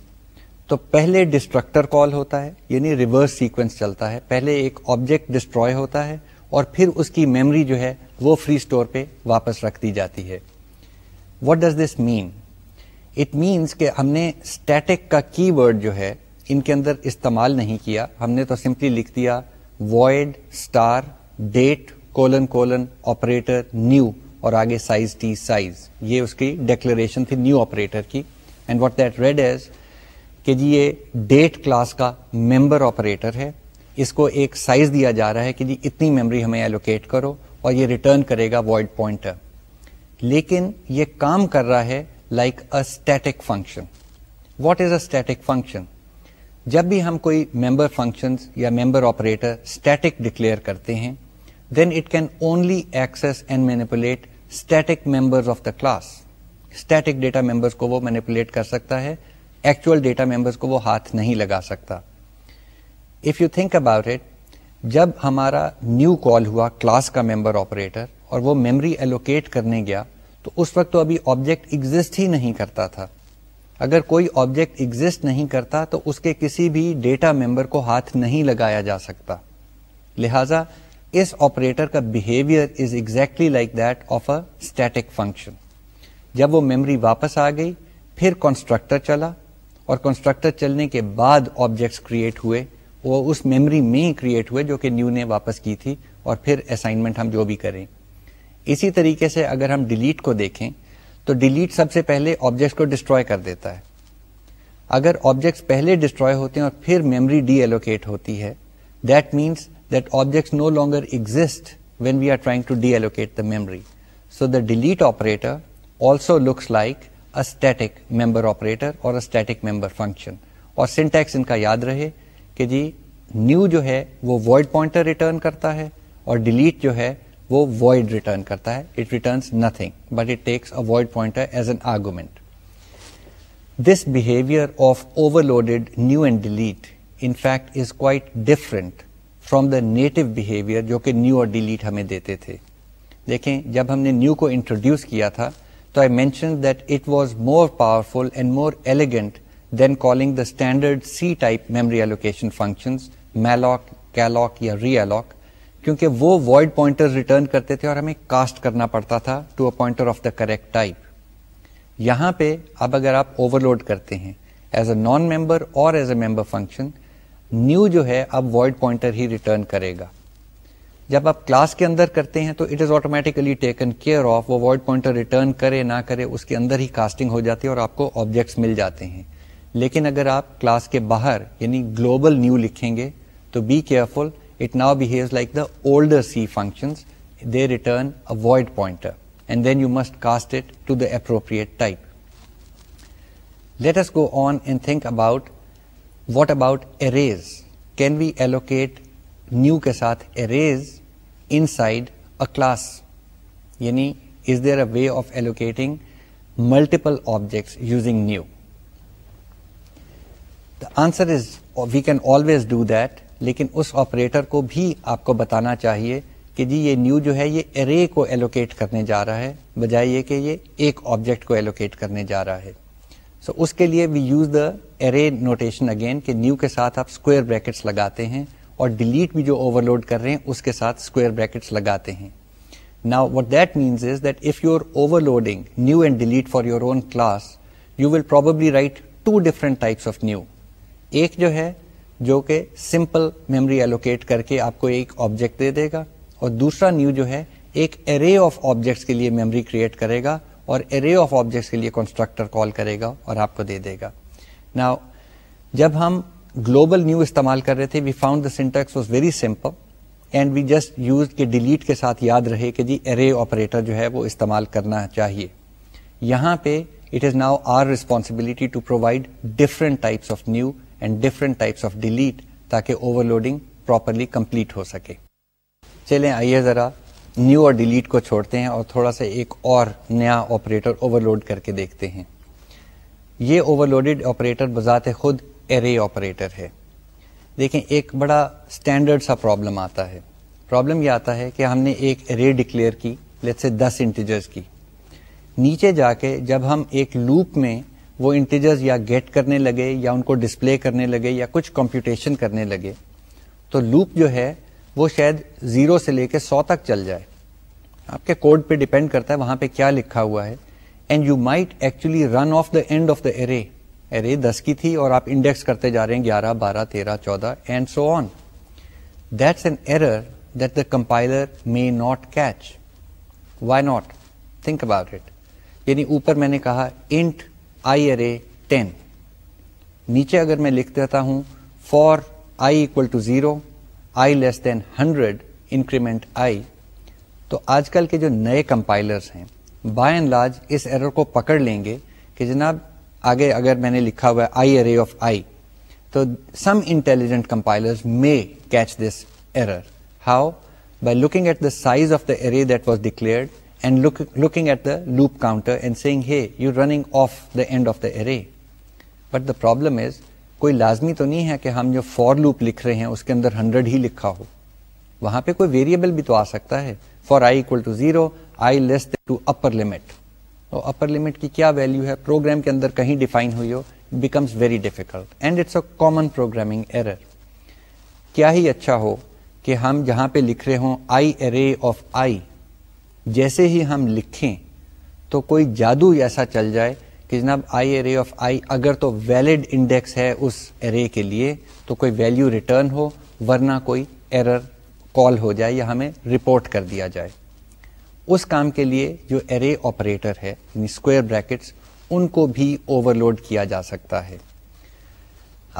تو پہلے ڈسٹرکٹر کال ہوتا ہے یعنی ریورس سیکوینس چلتا ہے پہلے ایک آبجیکٹ ڈسٹرو ہوتا ہے اور پھر اس کی میمری جو ہے وہ فری اسٹور پہ واپس رکھ دی جاتی ہے does this mean it means کہ ہم نے اسٹیٹک کا کی ورڈ جو ہے ان کے اندر استعمال نہیں کیا ہم نے تو سمپلی لکھ دیا void star that colon colon operator new اور آگے سائز سائز ٹی یہ اس کی ڈیکلریشن تھی نیو آپریٹر کی and what that read as کہ جی یہ ڈیٹ کلاس کا ممبر آپریٹر ہے اس کو ایک سائز دیا جا رہا ہے کہ جی اتنی میمری ہمیں ایلوکیٹ کرو اور یہ ریٹرن کرے گا وائڈ پوائنٹ لیکن یہ کام کر رہا ہے like static function what is a static function جب بھی ہم کوئی ممبر فنکشن یا ممبر آپریٹر اسٹیٹک ڈکلیئر کرتے ہیں then it can only access and manipulate static member of the class static data members کو وہ مینیپولیٹ کر سکتا ہے ایکچوئل ڈیٹا ممبرس کو وہ ہاتھ نہیں لگا سکتا if you think about it جب ہمارا نیو کال ہوا کلاس کا ممبر آپریٹر اور وہ میمری ایلوکیٹ کرنے گیا تو اس وقت تو ابھی آبجیکٹ ایگزٹ ہی نہیں کرتا تھا اگر کوئی آبجیکٹ ایگزٹ نہیں کرتا تو اس کے کسی بھی ڈیٹا ممبر کو ہاتھ نہیں لگایا جا سکتا لہذا اس آپریٹر کا behaviour is exactly like that of a static function جب وہ میمری واپس آ گئی پھر کانسٹرکٹر چلا اور کنسٹرکٹر چلنے کے بعد آبجیکٹس کریٹ ہوئے وہ اس میمری میں ہی کریٹ ہوئے جو کہ نیو نے واپس کی تھی اور پھر اسائنمنٹ ہم جو بھی کریں اسی طریقے سے اگر ہم ڈیلیٹ کو دیکھیں تو ڈیلیٹ سب سے پہلے آبجیکٹس کو ڈسٹروائے کر دیتا ہے اگر آبجیکٹس پہلے ڈسٹروائے ہوتے ہیں اور پھر میموری ڈی ایلوکیٹ ہوتی ہے that means that objects no longer exist when we are trying to deallocate the memory so the delete operator also looks like our static member function اور سنٹیکس ان کا یاد رہے کہ جی نیو جو ہے وہ ہے نیو اور ڈیلیٹ ہمیں دیتے تھے دیکھیں جب ہم نے نیو کو انٹروڈیوس کیا تھا تو I mention that it was more and more elegant than calling the standard C type memory allocation function کیونکہ وہ وائڈ پوائنٹر ریٹرن کرتے تھے اور ہمیں کاسٹ کرنا پڑتا تھا to a pointer of the correct type یہاں پہ اب اگر آپ اوور لوڈ کرتے ہیں ایز اے نان ممبر اور as a member function new جو ہے اب وائڈ پوائنٹر ہی ریٹرن کرے گا جب آپ کلاس کے اندر کرتے ہیں تو it is automatically taken care of وہ وائڈ پوائنٹر ریٹرن کرے نہ کرے اس کے اندر ہی کاسٹنگ ہو جاتی ہے اور آپ کو آبجیکٹس مل جاتے ہیں لیکن اگر آپ کلاس کے باہر یعنی گلوبل نیو لکھیں گے تو be careful it now behaves like the older C function and then you must cast it to the appropriate type let's go on and think about what about arrays can we allocate new کے ساتھ arrays inside a class یعنی is there a way of allocating multiple objects using new the answer is we can always do that لیکن اس آپریٹر کو بھی آپ کو بتانا چاہیے کہ جی یہ نیو جو ہے یہ ارے کو ایلوکیٹ کرنے جا رہا ہے بجائے یہ کہ یہ ایک آبجیکٹ کو ایلوکیٹ کرنے جا رہا ہے سو so اس کے لیے we use the array notation again کہ نیو کے ساتھ آپ اسکوئر بریکٹس لگاتے ہیں اور ڈیلیٹ بھی جو اوور لوڈ کر رہے ہیں اس کے ساتھ اسکوئر بریکٹس لگاتے ہیں نا what that means is that if you are overloading new and delete for your own class you will probably write two different types of new ایک جو ہے جو کہ سمپل میموری ایلوکیٹ کر کے آپ کو ایک آبجیکٹ دے دے گا اور دوسرا نیو جو ہے ایک ارے آف آبجیکٹس کے لیے میموری کریٹ کرے گا اور ارے آف آبجیکٹس کے لیے کنسٹرکٹر کال کرے گا اور آپ کو دے دے گا نا جب ہم گلوبل نیو استعمال کر رہے تھے we found the syntax was very simple and we just use کے ڈیلیٹ کے ساتھ یاد رہے کہ جی ارے آپریٹر جو ہے وہ استعمال کرنا چاہیے یہاں پہ it is now our responsibility to provide different types of new and different types of delete تاکہ اوور لوڈنگ پراپرلی کمپلیٹ ہو سکے چلیں آئیے ذرا نیو اور ڈیلیٹ کو چھوڑتے ہیں اور تھوڑا سا ایک اور نیا آپریٹر اوور کر کے دیکھتے ہیں یہ اوور لوڈیڈ آپریٹر بذات خود ارے آپریٹر ہے دیکھیں ایک بڑا اسٹینڈرڈ سا پرابلم آتا ہے پرابلم یہ آتا ہے کہ ہم نے ایک ارے ڈکلیئر کی لیٹ سے دس انٹیجرز کی نیچے جا کے جب ہم ایک لوپ میں وہ انٹیجرز یا گیٹ کرنے لگے یا ان کو ڈسپلے کرنے لگے یا کچھ کمپیوٹیشن کرنے لگے تو لوپ جو ہے وہ شاید زیرو سے لے کے سو تک چل جائے آپ کے کوڈ پہ ڈپینڈ کرتا ہے وہاں پہ کیا لکھا ہوا ہے and you might actually run off the end of the array array دس کی تھی اور آپ انڈیکس کرتے جا رہے ہیں گیارہ بارہ تیرہ چودہ and so on that's an error that the compiler may not catch why not think about it یعنی اوپر میں نے کہا انٹ آئی ارے ٹین نیچے اگر میں لکھ دیتا ہوں for i equal to zero i less than hundred increment i تو آج کل کے جو نئے کمپائلرس ہیں بائی اینڈ لارج اس ایرر کو پکڑ لیں گے کہ جناب آگے اگر میں نے لکھا ہوا آئی ارے آف آئی تو some intelligent compiler may catch this error how by looking at the size of the array that was declared and looking at the loop counter and seeing hey you running off the end of the array but the problem is کوئی لازمی تو نہیں ہے کہ ہم جو فور لوپ لکھ رہے ہیں اس کے اندر ہنڈریڈ ہی لکھا ہو وہاں پہ کوئی ویریبل بھی تو آ سکتا ہے for I equal to zero I less to upper limit upper limit کی کیا ویلو ہے پروگرام کے اندر کہیں ڈیفائن ہوئی ہو becomes very difficult and it's a common programming error کیا ہی اچھا ہو کہ ہم جہاں پہ لکھ رہے ہوں آئی ارے آف آئی جیسے ہی ہم لکھیں تو کوئی جادو ایسا چل جائے کہ جناب آئی ارے آف آئی اگر تو ویلڈ انڈیکس ہے اس ارے کے لیے تو کوئی ویلو ریٹرن ہو ورنہ کوئی ایرر کال ہو جائے یا ہمیں رپورٹ کر دیا جائے اس کام کے لیے جو ارے آپریٹر ہے یعنی اسکوئر بریکٹس ان کو بھی اوور لوڈ کیا جا سکتا ہے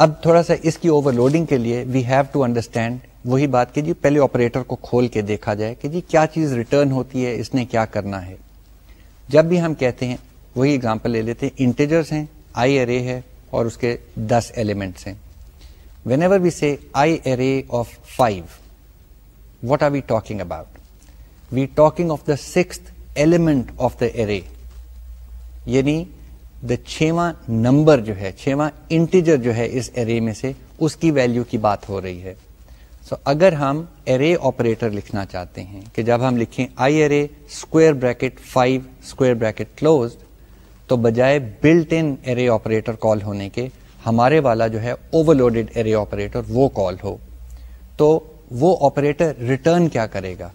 اب تھوڑا سا اس کی اوور لوڈنگ کے لیے وی ہیو ٹو انڈرسٹینڈ وہی بات کہ جی پہلے آپریٹر کو کھول کے دیکھا جائے کہ جی کیا چیز ریٹرن ہوتی ہے اس نے کیا کرنا ہے جب بھی ہم کہتے ہیں وہی اگزامپل لے لیتے ہیں انٹیجرس ہیں آئی ارے ہے اور اس کے دس ایلیمنٹس ہیں whenever we see I array of five what are we talking about we talking of the six element of the array یعنی دا چھواں نمبر جو ہے چھواں انٹیجر جو ہے اس ارے میں سے اس کی ویلو کی بات ہو رہی ہے سو so, اگر ہم ارے آپریٹر لکھنا چاہتے ہیں کہ جب ہم لکھیں i array square bracket five square bracket close تو بجائے بلٹ ان آپریٹر کال ہونے کے ہمارے والا جو ہے اوور لوڈیڈ ارے آپریٹر وہ کال ہو تو وہ آپریٹر ریٹرن کیا کرے گا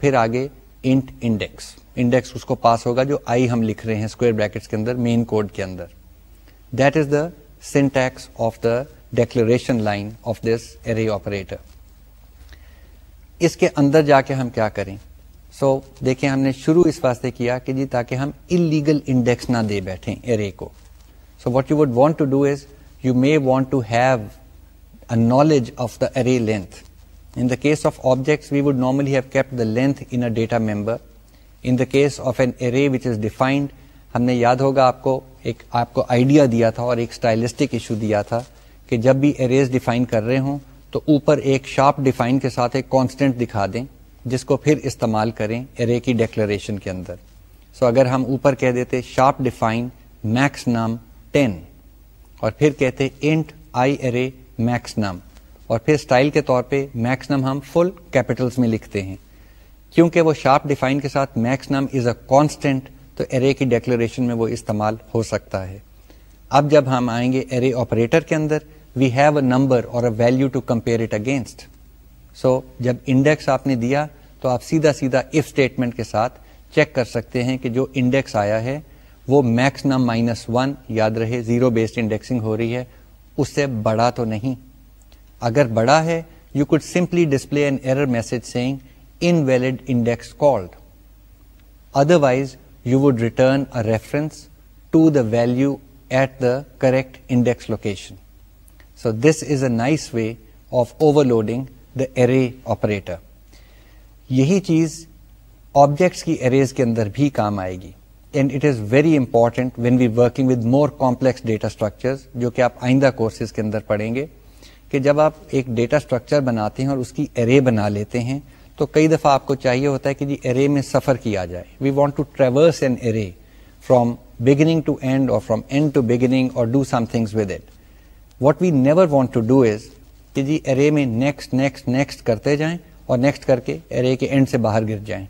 پھر آگے انڈیکس اس کو پاس ہوگا جو آئی ہم لکھ رہے ہیں اسکویئر بریکٹس کے اندر مین کوڈ کے اندر the syntax of the declaration line of this array operator اس کے اندر جا کے ہم کیا کریں سو so, دیکھیں ہم نے شروع اس واسطے کیا کہ جی تاکہ ہم انلیگل انڈیکس نہ دے بیٹھیں ارے کو so what you would want to do is you may want to have a knowledge of the array length in the case of objects we would normally have the length in data member in the case of an array which is defined ہم نے یاد ہوگا آپ کو ایک آپ کو آئیڈیا دیا تھا اور ایک اسٹائلسٹک ایشو دیا تھا کہ جب بھی اریز ڈیفائن کر رہے ہوں تو اوپر ایک شارپ ڈیفائن کے ساتھ ایک دکھا دیں جس کو پھر استعمال کریں ارے کی ڈیکلریشن کے اندر سو so اگر ہم اوپر کہہ دیتے شارپ ڈیفائن میکس نام اور پھر کہتے انٹ آئی ارے میکس نام اور پھر اسٹائل کے طور پہ میکس نام ہم فل کیپٹلس میں لکھتے ہیں کیونکہ وہ شارپ ڈیفائن کے ساتھ میکس نام از اے کانسٹینٹ تو ارے کی ڈیکلریشن میں وہ استعمال ہو سکتا ہے اب جب ہم آئیں گے ارے آپریٹر کے اندر وی ہیو اے نمبر اور a value to compare it against so جب انڈیکس آپ نے دیا تو آپ سیدھا سیدھا اف اسٹیٹمنٹ کے ساتھ چیک کر سکتے ہیں کہ جو انڈیکس آیا ہے وہ میکس نہ مائنس ون یاد رہے زیرو بیسڈ انڈیکسنگ ہو رہی ہے اس سے بڑا تو نہیں اگر بڑا ہے you could simply display an error message saying invalid index called otherwise you would return reference to the value at the correct index location so this is a nice way of overloading the array operator یہی چیز آبجیکٹس کی ایریز کے اندر بھی کام آئے گی and it is very important when we working with more complex data structures جو کہ آپ آئندہ کورسز کے اندر پڑھیں گے کہ جب آپ ایک ڈیٹا اسٹرکچر بناتے ہیں اور اس کی ایرے بنا لیتے ہیں تو کئی دفعہ آپ کو چاہیے ہوتا ہے کہ جی ایرے میں سفر کیا جائے we want to traverse an array from beginning to end or from end to beginning or do some things with it what we never want to do is کہ جی ارے میں نیکسٹ نیکسٹ نیکسٹ کرتے جائیں اور نیکسٹ کر کے ارے کے اینڈ سے باہر گر جائیں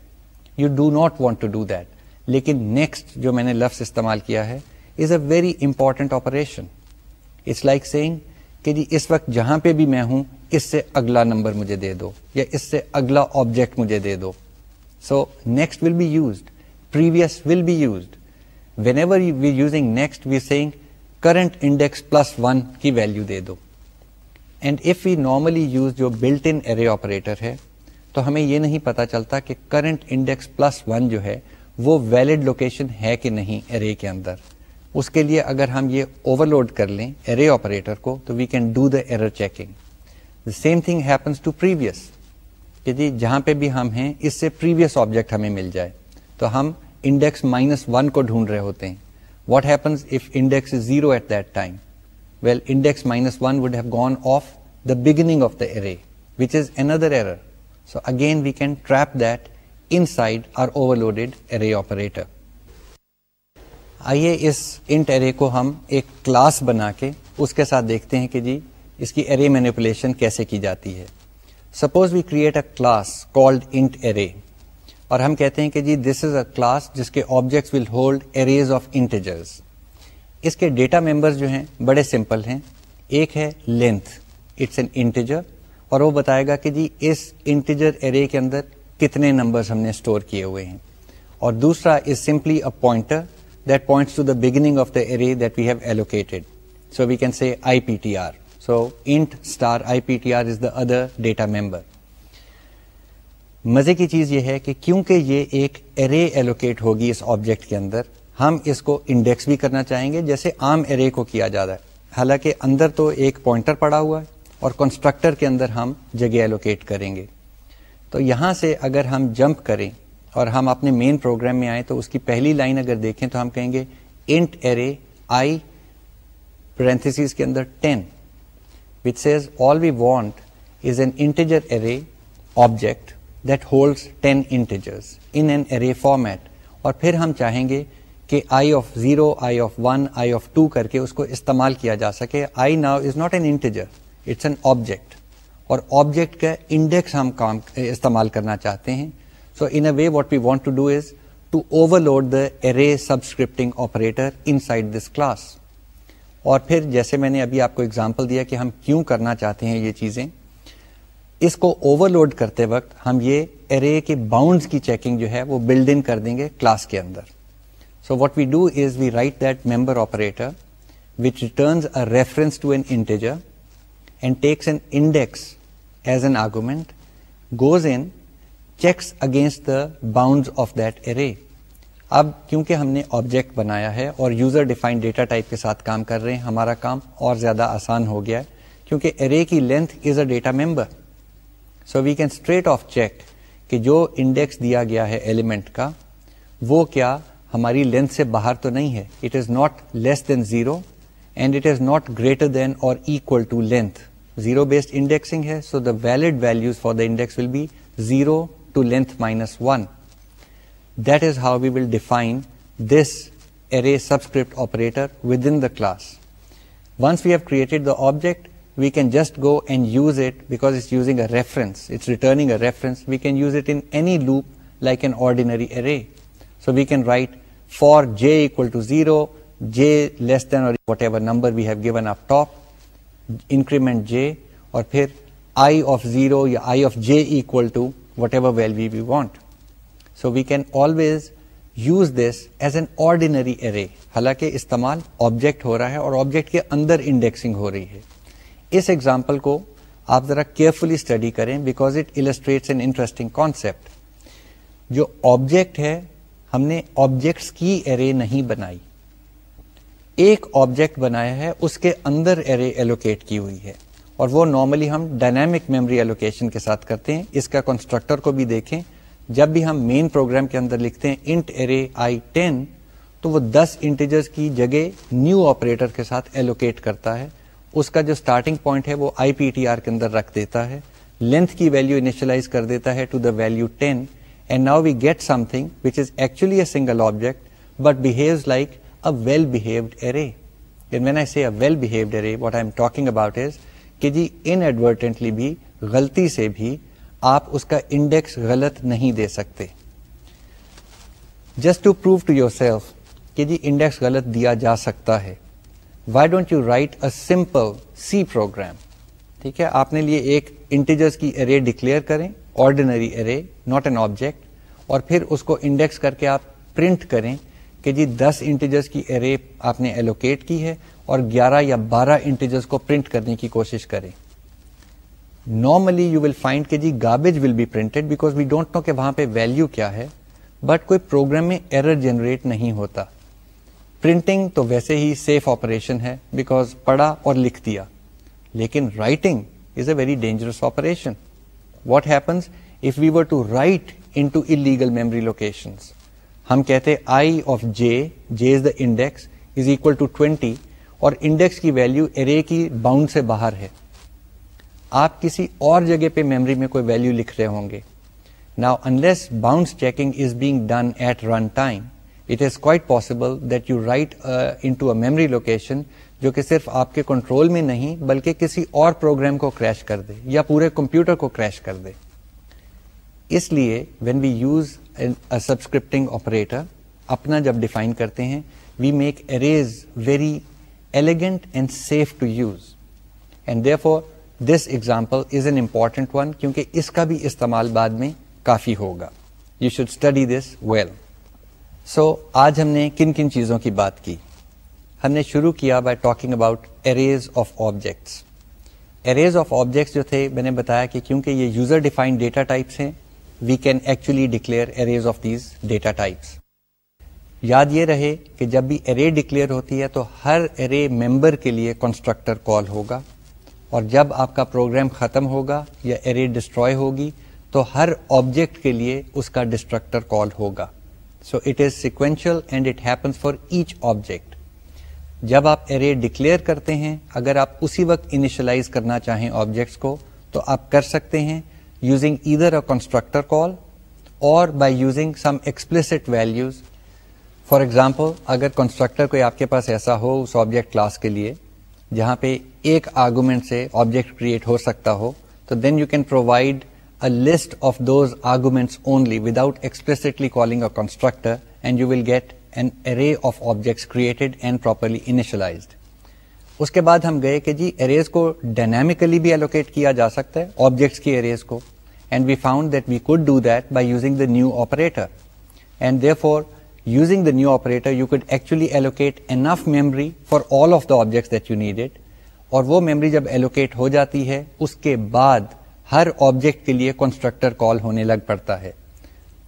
you do not want to do that لیکن نیکسٹ جو میں نے لفظ استعمال کیا ہے is a very important operation it's like saying کہ جی اس وقت جہاں پہ بھی میں ہوں اس سے اگلا نمبر مجھے دے دو یا اس سے اگلا آبجیکٹ مجھے دے دو so next will be used previous will be used whenever we using next we saying current index plus one کی ویلو دے دو and if we normally use جو بلٹ ان ایرے آپریٹر ہے تو ہمیں یہ نہیں پتا چلتا کہ کرنٹ انڈیکس پلس ون جو ہے وہ ویلڈ لوکیشن ہے کہ نہیں ارے کے اندر اس کے لیے اگر ہم یہ اوور لوڈ کر لیں ارے آپریٹر کو تو we can do the error checking the same thing happens to previous کہ جی جہاں پہ بھی ہم ہیں اس سے پریویس آبجیکٹ ہمیں مل جائے تو ہم انڈیکس مائنس ون کو ڈھونڈ رہے ہوتے ہیں واٹیکس zero at time well index minus one would have gone off داگنگ again we can trap inside our overloaded array operator آئیے اس انٹ ارے کو ہم ایک کلاس بنا کے اس کے ساتھ دیکھتے ہیں کہ جی اس کی ارے مینیپولیشن کیسے کی جاتی ہے suppose we create a class called int array اور ہم کہتے ہیں کہ جی دس از اے کلاس جس کے objects will hold arrays of integers اس کے ڈیٹا ممبرز جو ہیں بڑے سمپل ہیں ایک ہے لینتھ اٹس این انٹیجر اور وہ بتائے گا کہ جی اس انٹیجر ایرے کے اندر کتنے نمبرز ہم نے اسٹور کیے ہوئے ہیں اور دوسرا is simply a pointer that that points to the the beginning of array we have allocated so we can see I P T R so int star I P T R is the other data member مزے کی چیز یہ ہے کہ کیونکہ یہ ایک ایرے ایلوکیٹ ہوگی اس آبجیکٹ کے اندر ہم اس کو انڈیکس بھی کرنا چاہیں گے جیسے عام ایرے کو کیا جا رہا ہے حالانکہ اندر تو ایک پوائنٹر پڑا ہوا ہے اور کنسٹرکٹر کے اندر ہم جگہ ایلوکیٹ کریں گے تو یہاں سے اگر ہم جمپ کریں اور ہم اپنے مین پروگرام میں آئیں تو اس کی پہلی لائن اگر دیکھیں تو ہم کہیں گے انٹ ایرے آئی کے اندر ten which says all we want is an integer array object that holds ten integers in an array format اور پھر ہم چاہیں گے کہ I of zero I of one I of two کر کے اس کو استعمال کیا جا سکے I now is not an integer it's an object اور آبجیکٹ کا انڈیکس ہم کام استعمال کرنا چاہتے ہیں so in a way what we want to is to overload the array subscripting operator inside this class اور پھر جیسے میں نے ابھی آپ کو اگزامپل دیا کہ ہم کیوں کرنا چاہتے ہیں یہ چیزیں اس کو اوور لوڈ کرتے وقت ہم یہ ارے کے باؤنڈز کی چیکنگ جو ہے وہ بلڈ ان کر دیں گے کلاس کے اندر so what we do is we write that member operator which returns a reference to an integer and takes an index as an argument goes in checks against the bound of that array اب کیونکہ ہم نے آبجیکٹ بنایا ہے اور یوزر ڈیفائن ڈیٹا ٹائپ کے ساتھ کام کر رہے ہیں ہمارا کام اور زیادہ آسان ہو گیا ہے کیونکہ ارے کی length is a data member so we can straight off check کہ جو انڈیکس دیا گیا ہے ایلیمنٹ کا وہ کیا ہماری لینتھ سے باہر تو نہیں ہے it is not less than zero and it is not greater than or equal to length zero based indexing ہے so the valid values for the index will be zero to length minus one that is how we will define this array subscript operator within the class once we have created the object we can just go and use it because we can use it any look like an ordinary array so we can write for J to zero J less whatever increment J اور پھر I of zero as an ordinary array حالانکہ استعمال آبجیکٹ ہو رہا ہے اور آبجیکٹ کے اندر انڈیکسنگ ہو رہی ہے اس ایگزامپل کو آپ ذرا کیئرفلی اسٹڈی کریں because it illustrates an interesting concept جو آبجیکٹ ہے ہم نے آبجیکٹس کی ایرے نہیں بنائی ایک آبجیکٹ بنایا ہے اس کے اندر ایرے ایلوکیٹ کی ہوئی ہے اور وہ نارملی ہم ڈائنامک میموری ایلوکیشن کے ساتھ کرتے ہیں اس کا کنسٹرکٹر کو بھی دیکھیں جب بھی ہم مین پروگرام کے اندر لکھتے ہیں انٹ ایرے آئی ٹین تو وہ دس انٹیجرز کی جگہ نیو آپریٹر کے ساتھ ایلوکیٹ کرتا ہے اس کا جو اسٹارٹنگ پوائنٹ ہے وہ آئی پی ٹی آر کے اندر رکھ دیتا ہے لینتھ کی ویلو انیشلائز کر دیتا ہے to the value ten and now we get something which is actually a single object but behaves like a well behaved array when I see a well behaved array what I am talking about is کہ جی ان ایڈورٹینٹلی بھی غلطی سے بھی آپ اس کا انڈیکس غلط نہیں دے سکتے just to prove to your self G index غلط دیا جا سکتا ہے why don't you write a simple C program ٹھیک ہے آپ نے لیے ایک انٹیجرس کی ارے ڈکلیئر کریں ordinary array not an object اور پھر اس کو انڈیکس کر کے آپ پرنٹ کریں کہ جی دس انٹیجرس کی ارے آپ نے ایلوکیٹ کی ہے اور گیارہ یا بارہ انٹیجرس کو پرنٹ کرنے کی کوشش کریں نارملی یو ول فائنڈ کہ جی garbage will be printed because we don't know کہ وہاں پہ ویلو کیا ہے بٹ کوئی پروگرام میں ایرر جنریٹ نہیں ہوتا پرنٹنگ تو ویسے ہی سیف آپریشن ہے بیکاز پڑھا اور لکھ دیا لیکن writing is a very dangerous operation what happens if were to write into illegal memory location ہم کہتے I of J J is the index is equal to twenty اور انڈیکس کی ویلو ارے کی باؤنڈ سے باہر ہے آپ کسی اور جگہ پہ میمری میں کوئی ویلو لکھ رہے ہوں گے now unless bound checking is being done at run time it is quite possible that you write into a memory location جو کہ صرف آپ کے کنٹرول میں نہیں بلکہ کسی اور پروگرام کو کریش کر دے یا پورے کمپیوٹر کو کریش کر دے اس لیے when we use subscripting operator اپنا جب ڈیفائن کرتے ہیں we make arrays very elegant and safe to use and therefore this example is an important one کیونکہ اس کا بھی استعمال بعد میں کافی ہوگا you should study this well so so, آج ہم نے کن کن چیزوں کی بات کی ہم نے شروع کیا by talking about arrays of objects arrays of objects جو تھے میں نے بتایا کہ کیونکہ یہ یوزر ڈیفائنڈ ڈیٹا ٹائپس ہیں we can actually declare arrays of these data types یاد یہ رہے کہ جب بھی ارے ڈکلیئر ہوتی ہے تو ہر ارے ممبر کے لیے کنسٹرکٹر کال ہوگا اور جب آپ کا پروگرام ختم ہوگا یا ارے ڈسٹروائے ہوگی تو ہر آبجیکٹ کے لیے اس کا ڈسٹرکٹر کال ہوگا so it is sequential and it happens for each object جب آپ ارے ڈکلیئر کرتے ہیں اگر آپ اسی وقت انیشلائز کرنا چاہیں آبجیکٹس کو تو آپ کر سکتے ہیں یوزنگ ادھر اے کنسٹرکٹر کال اور by using some explicit values for example اگر کنسٹرکٹر کوئی آپ کے پاس ایسا ہو اس آبجیکٹ کلاس کے لیے جہاں پہ ایک آرگومنٹ سے آبجیکٹ کریٹ ہو سکتا ہو تو then you can provide list of only without only without a constructor and you will get an array of objects created and properly initialized اس کے بعد ہم گئے کہ جی اریز کو ڈائنامکلی بھی الوکیٹ کیا جا سکتا ہے آبجیکٹس کی اریز کو and we found that we could do that by using the new operator and therefore using the new operator you could actually allocate enough memory for all of the objects that you need اور وہ میمری جب ایلوکیٹ ہو جاتی ہے اس کے بعد ہر آبجیکٹ کے لیے کنسٹرکٹر کال ہونے لگ پڑتا ہے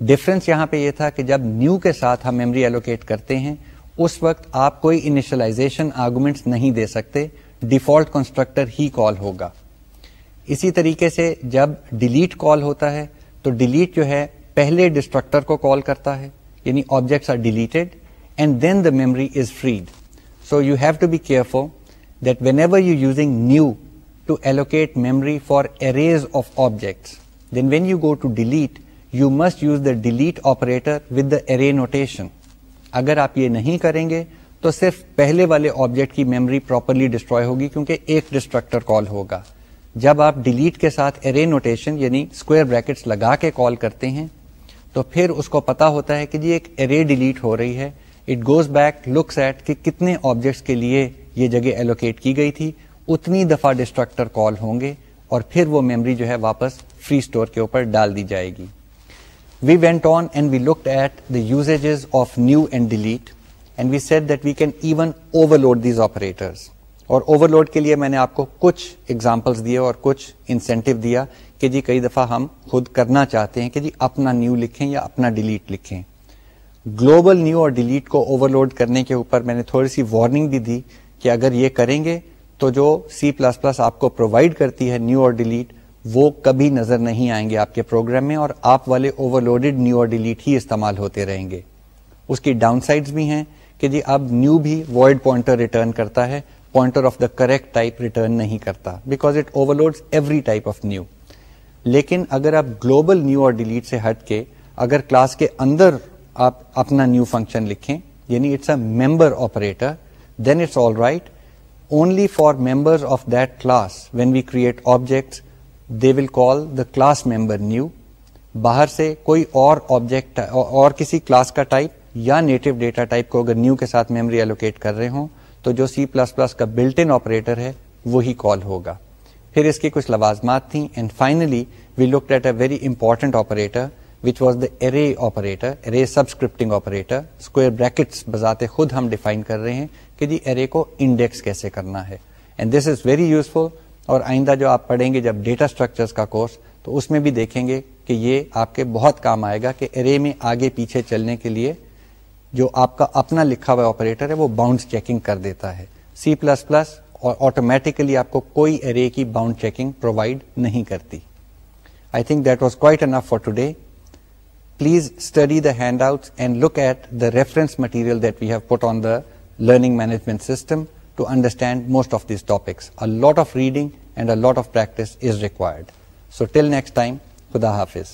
ڈفرینس یہاں پہ یہ تھا کہ جب نیو کے ساتھ ہم میمری ایلوکیٹ کرتے ہیں اس وقت آپ کوئی انیشلائزیشن آرگومنٹ نہیں دے سکتے ڈیفالٹ کنسٹرکٹر ہی کال ہوگا اسی طریقے سے جب ڈیلیٹ کال ہوتا ہے تو ڈیلیٹ جو ہے پہلے ڈسٹرکٹر کو کال کرتا ہے یعنی objects are deleted and then the memory is freed so you have to be careful whenever you using new to allocate for arrays arrays of objects then when you go to delete you must use the operator operator the array notation اگر آپ یہ نہیں کریں گے تو صرف پہلے والے آبجیکٹ کی میموری پراپرلی ڈسٹروائے ہوگی کیونکہ ایک ڈسٹرکٹر کال ہوگا جب آپ ڈیلیٹ کے ساتھ ارے نوٹیشن یعنی اسکوائر بریکٹس لگا کے کال کرتے ہیں تو پھر اس کو پتا ہوتا ہے کہ جی ایک ارے ڈیلیٹ ہو رہی ہے it goes back looks at کہ کتنے آبجیکٹس کے لیے یہ جگہ ایلوکیٹ کی گئی تھی اتنی دفعہ ڈسٹرکٹر کال ہوں گے اور پھر وہ میمری جو ہے واپس فری اسٹور کے اوپر ڈال دی جائے گی we went on and we look at the use of new and delete and we saw that we can even overload these operator اور اوور لوڈ کے لیے میں نے آپ کو کچھ ایگزامپلس دیے اور کچھ انسینٹو دیا کہ جی کئی دفعہ ہم خود کرنا چاہتے ہیں کہ جی اپنا نیو لکھیں یا اپنا ڈیلیٹ لکھیں گلوبل نیو اور ڈیلیٹ کو اوور لوڈ کرنے کے اوپر میں نے تھوڑی سی وارننگ بھی دی کہ اگر یہ کریں گے تو جو سی پلس پلس آپ کو پرووائڈ کرتی ہے نیو اور ڈیلیٹ وہ کبھی نظر نہیں آئیں گے آپ کے پروگرام میں اور آپ والے اوور لوڈیڈ نیو اور ڈیلیٹ ہی استعمال ہوتے رہیں گے اس کی ڈاؤن سائڈز بھی ہیں کہ جی اب نیو بھی وائڈ پوائنٹر ریٹرن کرتا ہے pointer of the correct type return نہیں کرتا بیکاز اٹ اوور لوڈ ایوری ٹائپ آف نیو لیکن اگر آپ گلوبل نیو اور ڈیلیٹ سے ہٹ کے اگر کلاس کے اندر آپ اپنا نیو فنکشن لکھیں یعنی it's a member operator then it's all right only for members of that class when we create objects they will call the class member new باہر سے کوئی اور آبجیکٹ اور کسی کلاس کا ٹائپ یا نیٹو ڈیٹا ٹائپ کو اگر نیو کے ساتھ میموری الوکیٹ کر رہے ہوں تو جو سی پلس پلس کا بلٹ ان آپریٹر ہے وہی کال ہوگا پھر اس کی کچھ لوازمات تھیں and finally we look at a very important operator array operator array subscripting operator brackets بجاتے خود ہم ڈیفائن کر رہے ہیں کہ جی ارے کو انڈیکس کیسے کرنا ہے اور آئندہ جو آپ پڑھیں گے جب ڈیٹا اسٹرکچر کا کورس تو اس میں بھی دیکھیں گے کہ یہ آپ کے بہت کام آئے گا کہ ارے میں آگے پیچھے چلنے کے لیے جو آپ کا اپنا لکھا ہوا آپریٹر ہے وہ باؤنڈ چیکنگ کر دیتا ہے سی پلس پلس اور آٹومیٹیکلی آپ کو کوئی ارے کی باؤنڈ چیکنگ پرووائڈ نہیں کرتی I think that was quite enough for today Please study the handouts and look at the reference material that we have put on the learning management system to understand most of these topics. A lot of reading and a lot of practice is required. So till next time, Khuda Hafiz.